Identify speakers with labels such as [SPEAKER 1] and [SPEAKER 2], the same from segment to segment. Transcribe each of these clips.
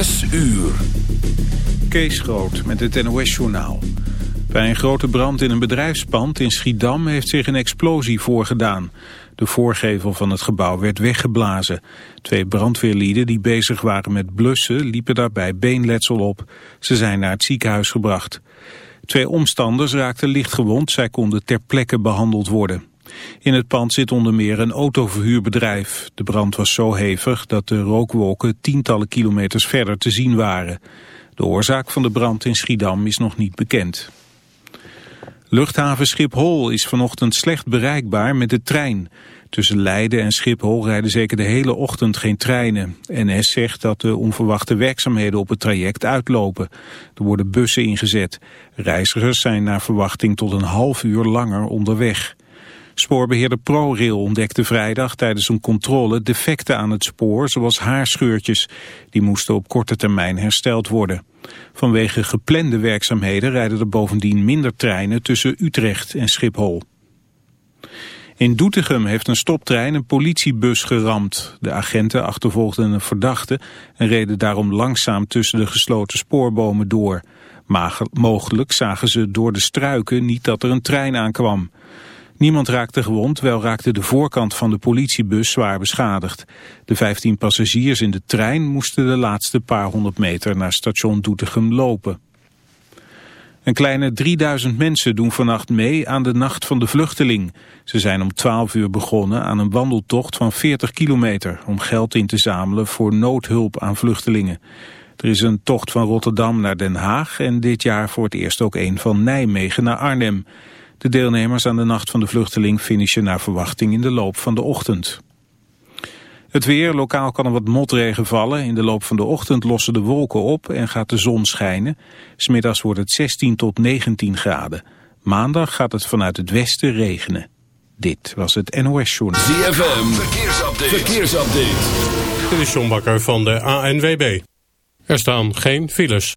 [SPEAKER 1] 6 uur. Kees Groot met het NOS-journaal. Bij een grote brand in een bedrijfspand in Schiedam heeft zich een explosie voorgedaan. De voorgevel van het gebouw werd weggeblazen. Twee brandweerlieden die bezig waren met blussen liepen daarbij beenletsel op. Ze zijn naar het ziekenhuis gebracht. Twee omstanders raakten lichtgewond, zij konden ter plekke behandeld worden. In het pand zit onder meer een autoverhuurbedrijf. De brand was zo hevig dat de rookwolken tientallen kilometers verder te zien waren. De oorzaak van de brand in Schiedam is nog niet bekend. Luchthaven Schiphol is vanochtend slecht bereikbaar met de trein. Tussen Leiden en Schiphol rijden zeker de hele ochtend geen treinen. NS zegt dat de onverwachte werkzaamheden op het traject uitlopen. Er worden bussen ingezet. Reizigers zijn naar verwachting tot een half uur langer onderweg. Spoorbeheerder ProRail ontdekte vrijdag tijdens een controle defecten aan het spoor, zoals haarscheurtjes. Die moesten op korte termijn hersteld worden. Vanwege geplande werkzaamheden rijden er bovendien minder treinen tussen Utrecht en Schiphol. In Doetinchem heeft een stoptrein een politiebus geramd. De agenten achtervolgden een verdachte en reden daarom langzaam tussen de gesloten spoorbomen door. mogelijk zagen ze door de struiken niet dat er een trein aankwam. Niemand raakte gewond, wel raakte de voorkant van de politiebus zwaar beschadigd. De 15 passagiers in de trein moesten de laatste paar honderd meter naar station Doetinchem lopen. Een kleine 3000 mensen doen vannacht mee aan de Nacht van de Vluchteling. Ze zijn om 12 uur begonnen aan een wandeltocht van 40 kilometer... om geld in te zamelen voor noodhulp aan vluchtelingen. Er is een tocht van Rotterdam naar Den Haag... en dit jaar voor het eerst ook een van Nijmegen naar Arnhem. De deelnemers aan de Nacht van de Vluchteling finishen naar verwachting in de loop van de ochtend. Het weer, lokaal kan er wat motregen vallen. In de loop van de ochtend lossen de wolken op en gaat de zon schijnen. Smiddags wordt het 16 tot 19 graden. Maandag gaat het vanuit het westen regenen. Dit was het NOS Journal.
[SPEAKER 2] ZFM, verkeersupdate. verkeersupdate.
[SPEAKER 3] Dit is John Bakker van de ANWB. Er staan geen files.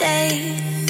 [SPEAKER 4] stay.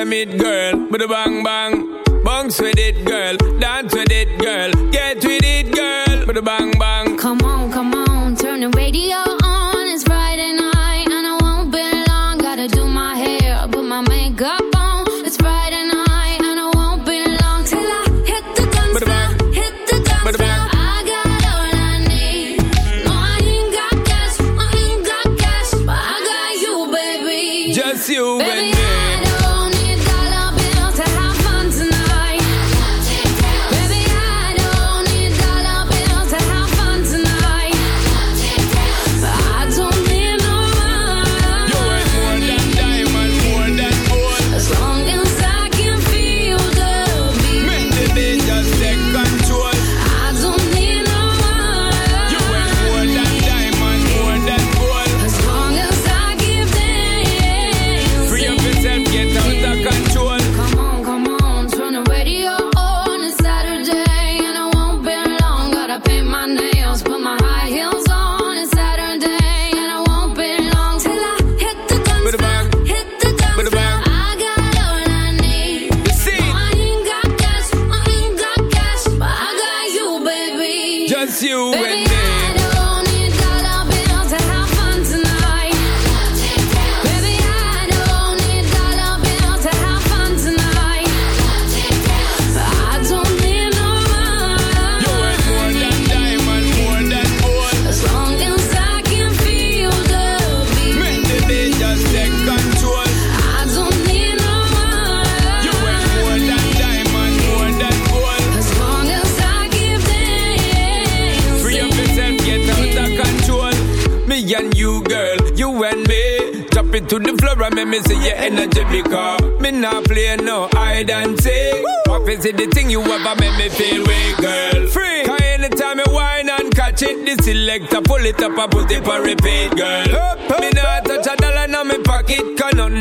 [SPEAKER 5] them it, girl, with a bang bang.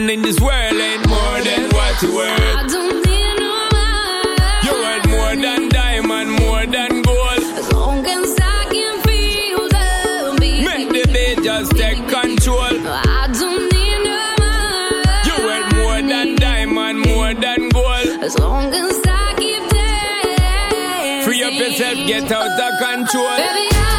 [SPEAKER 6] in this world ain't more than what you worth.
[SPEAKER 5] I don't need no money.
[SPEAKER 6] You worth more than diamond, more than gold.
[SPEAKER 5] As long as I can feel the beat.
[SPEAKER 6] Make the beat just take control.
[SPEAKER 5] I don't need no money.
[SPEAKER 6] You worth more than diamond, more than gold.
[SPEAKER 5] As long as I keep dancing.
[SPEAKER 6] Free up yourself, get out of control.
[SPEAKER 5] Baby, I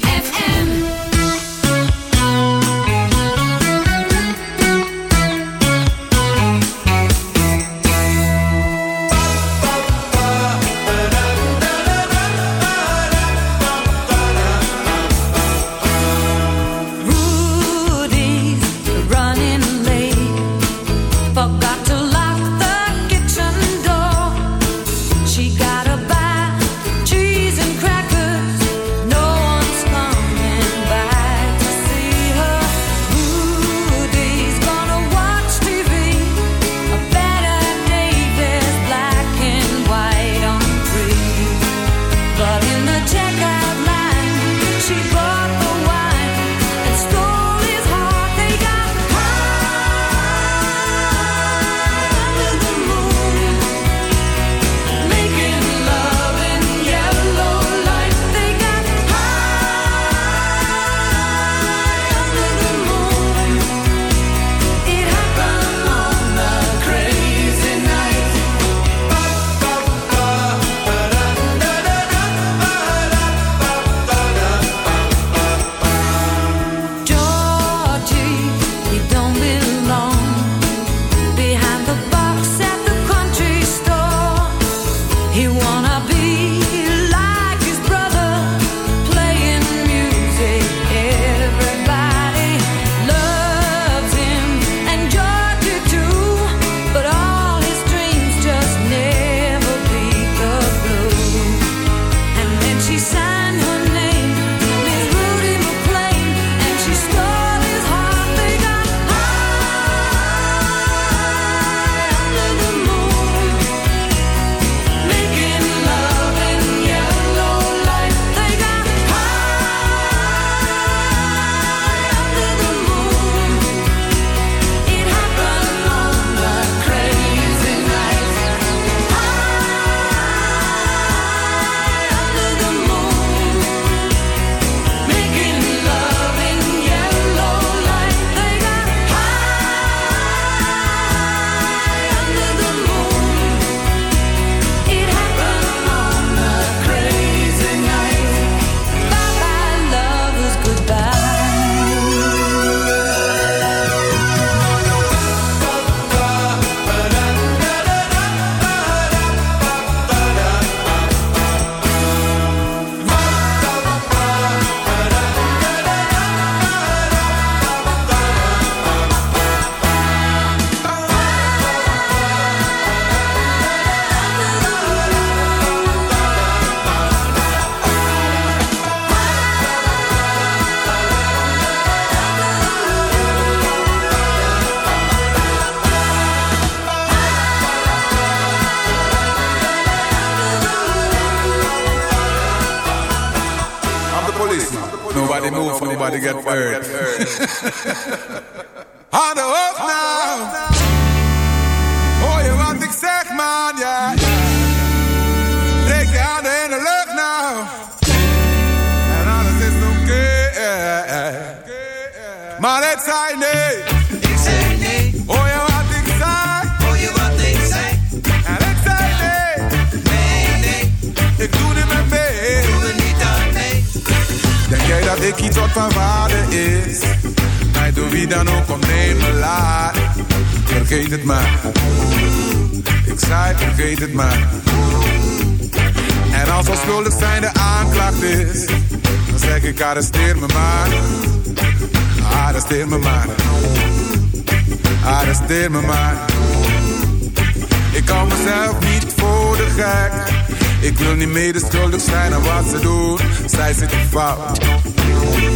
[SPEAKER 7] Medeschuldig zijn aan wat ze doen. Zij zitten fout.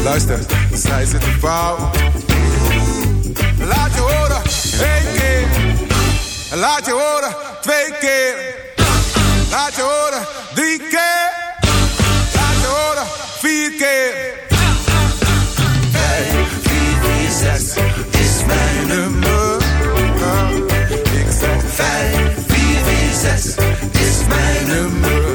[SPEAKER 7] Luister, zij zitten fout. Laat je horen, één keer. Laat je horen, twee keer. Laat je horen, drie keer. Laat je horen, vier keer. Vier, zes is mijn nummer. Ik zeg vijf, vier, vier, zes is mijn nummer.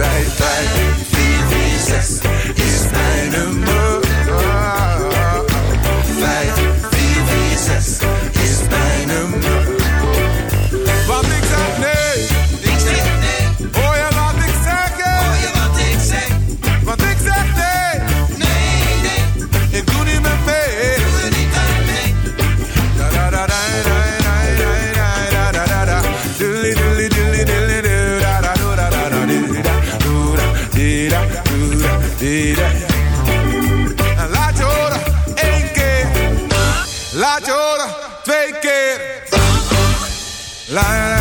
[SPEAKER 7] 2, 3, 4, 5, 4, 5, 4, 5, Laat je horen, twee keer. La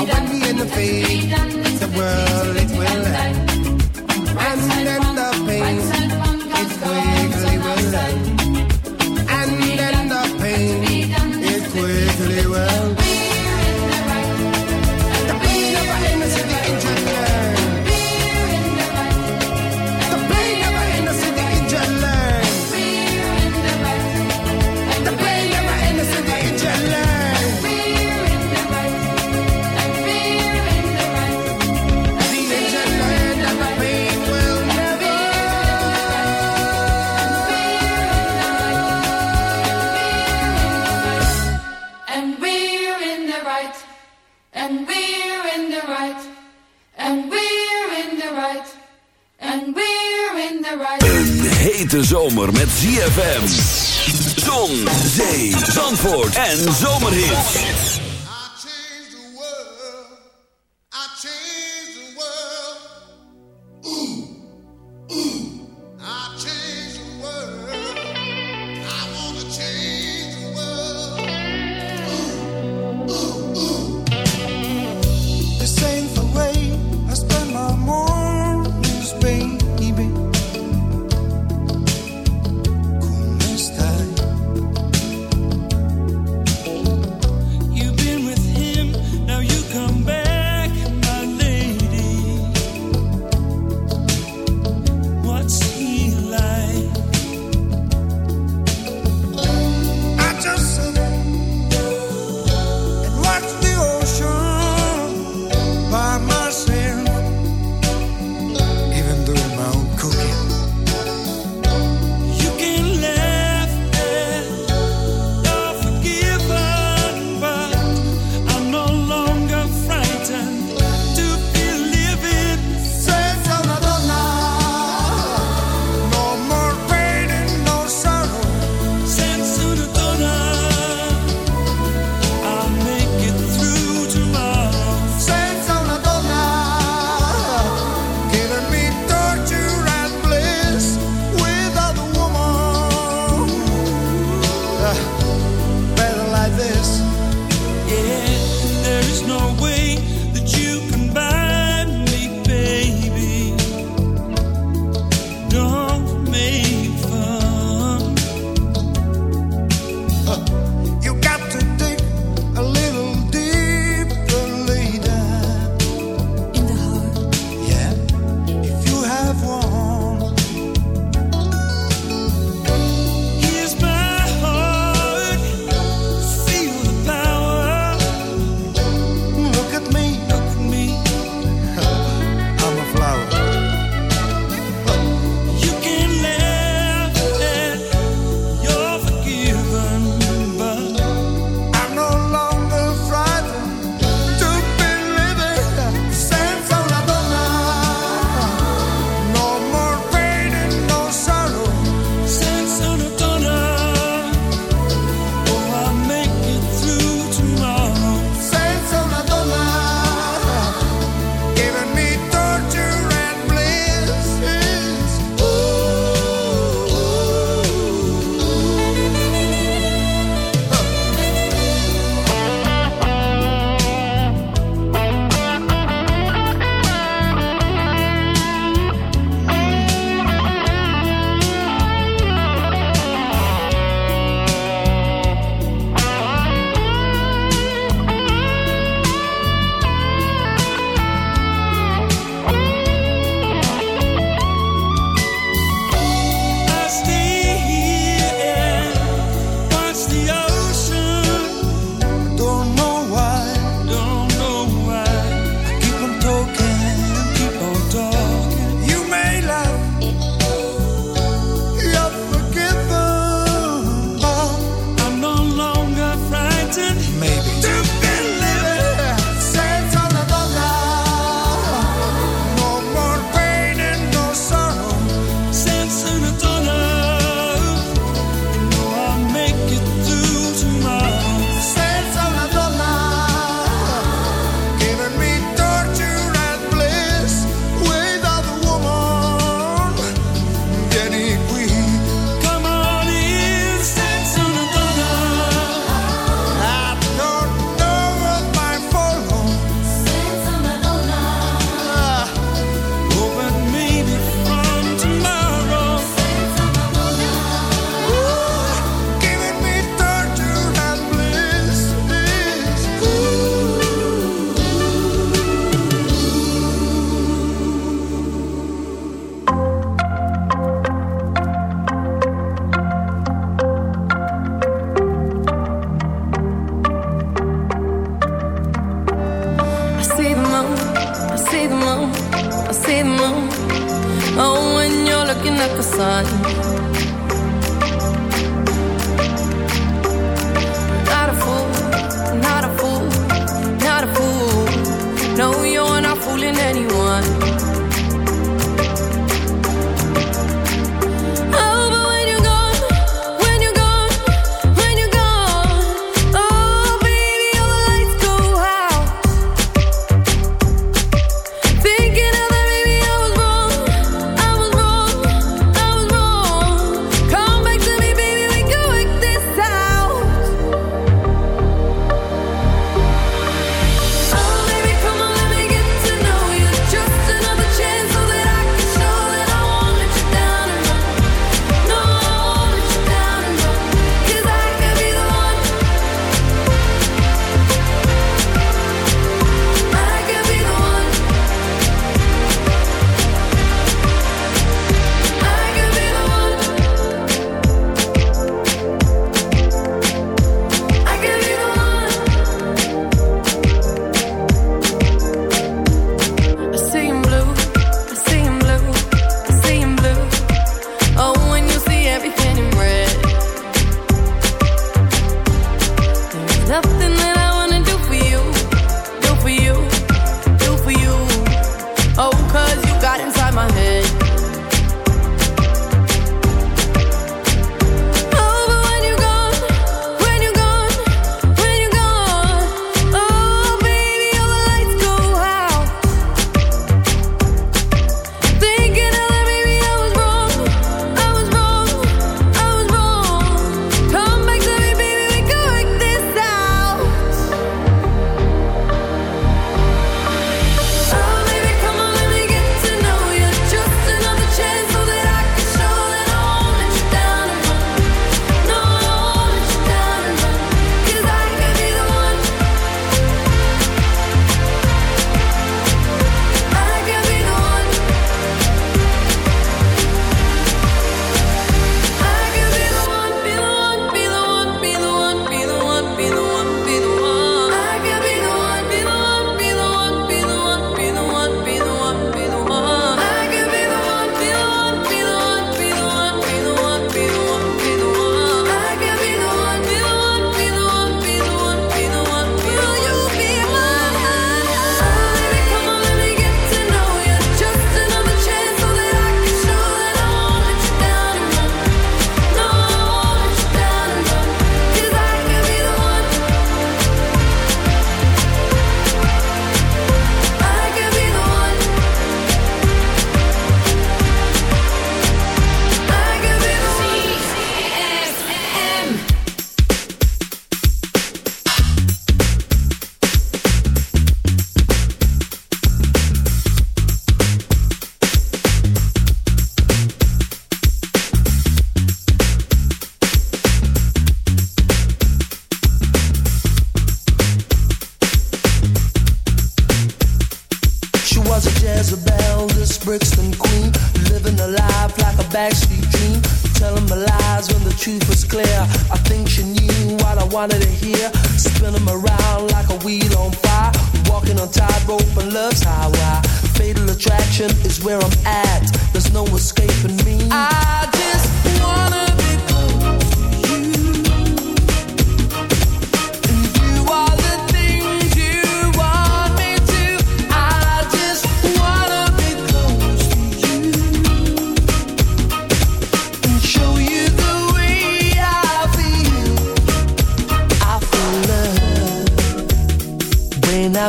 [SPEAKER 8] when, when we invade the world,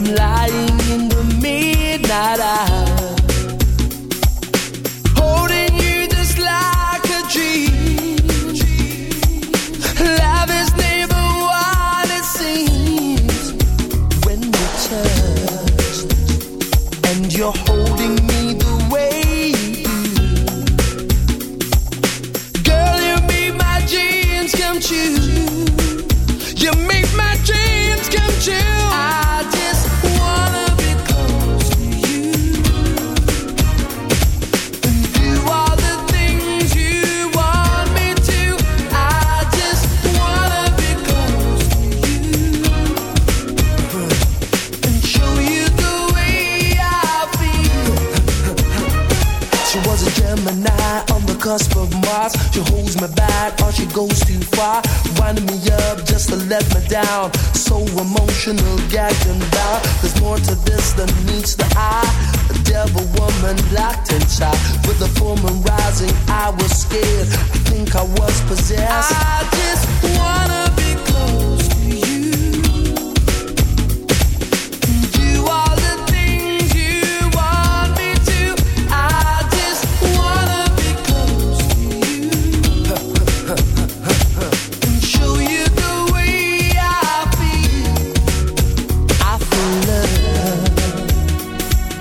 [SPEAKER 9] I'm lying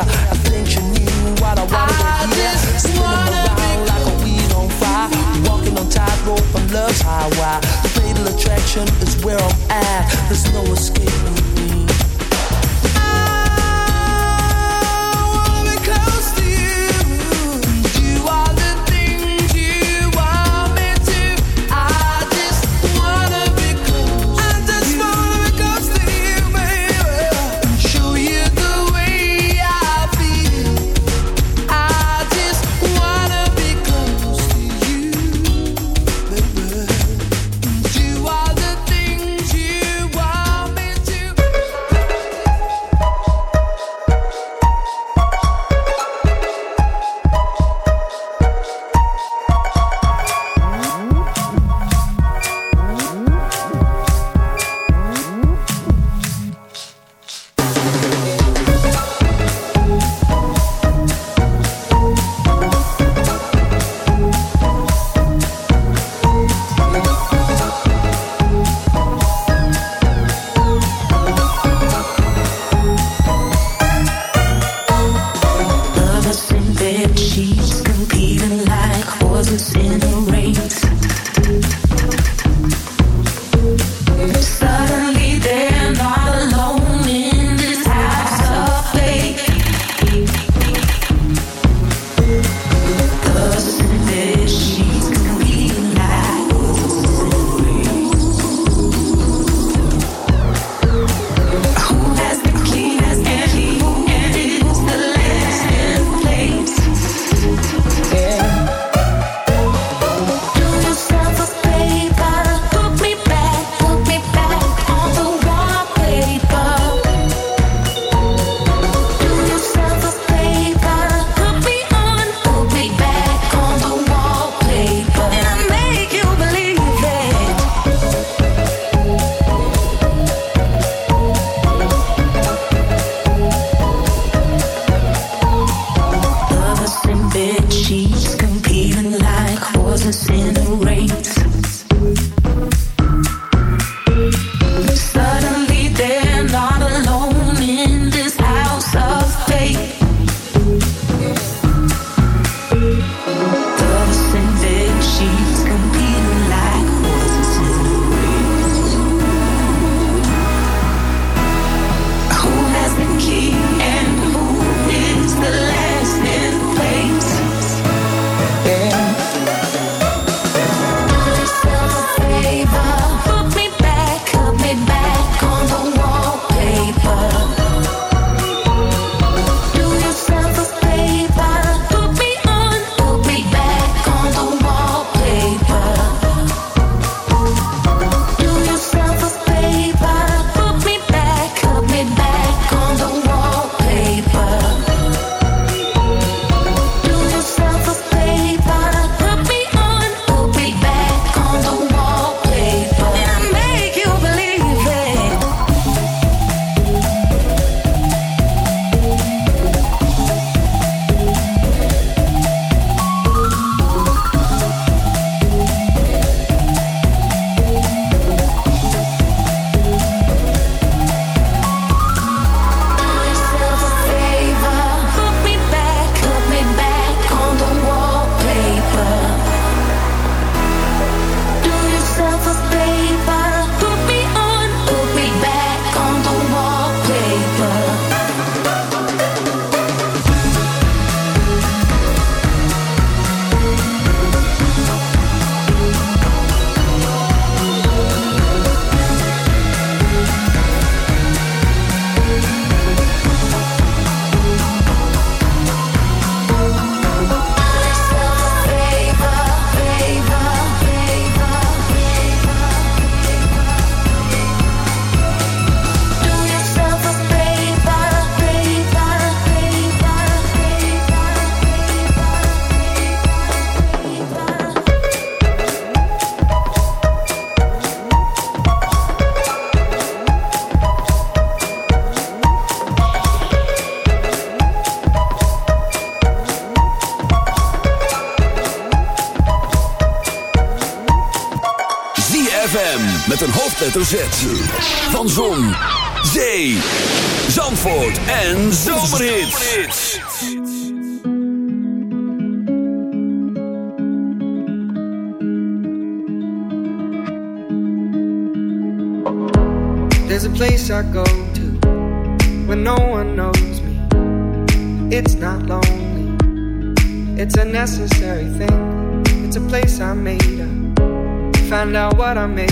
[SPEAKER 9] I think knew what I wanted Spinning around like a weed on fire. Walking on tightrope on love's highway. The fatal attraction is where I'm at. There's no escaping.
[SPEAKER 2] Van Zon, Zee, Zandvoort en Zomerhits.
[SPEAKER 10] There's a place I go to when no one knows me. It's not lonely, it's a necessary thing. It's a place I made up. Find out what I made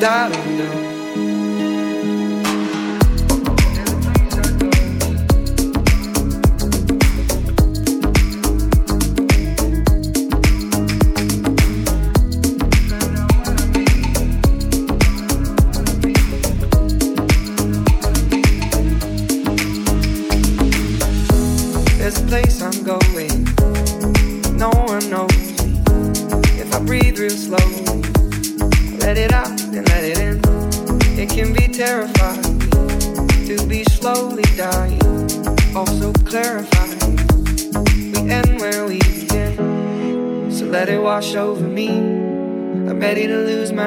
[SPEAKER 10] Da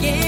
[SPEAKER 11] Myself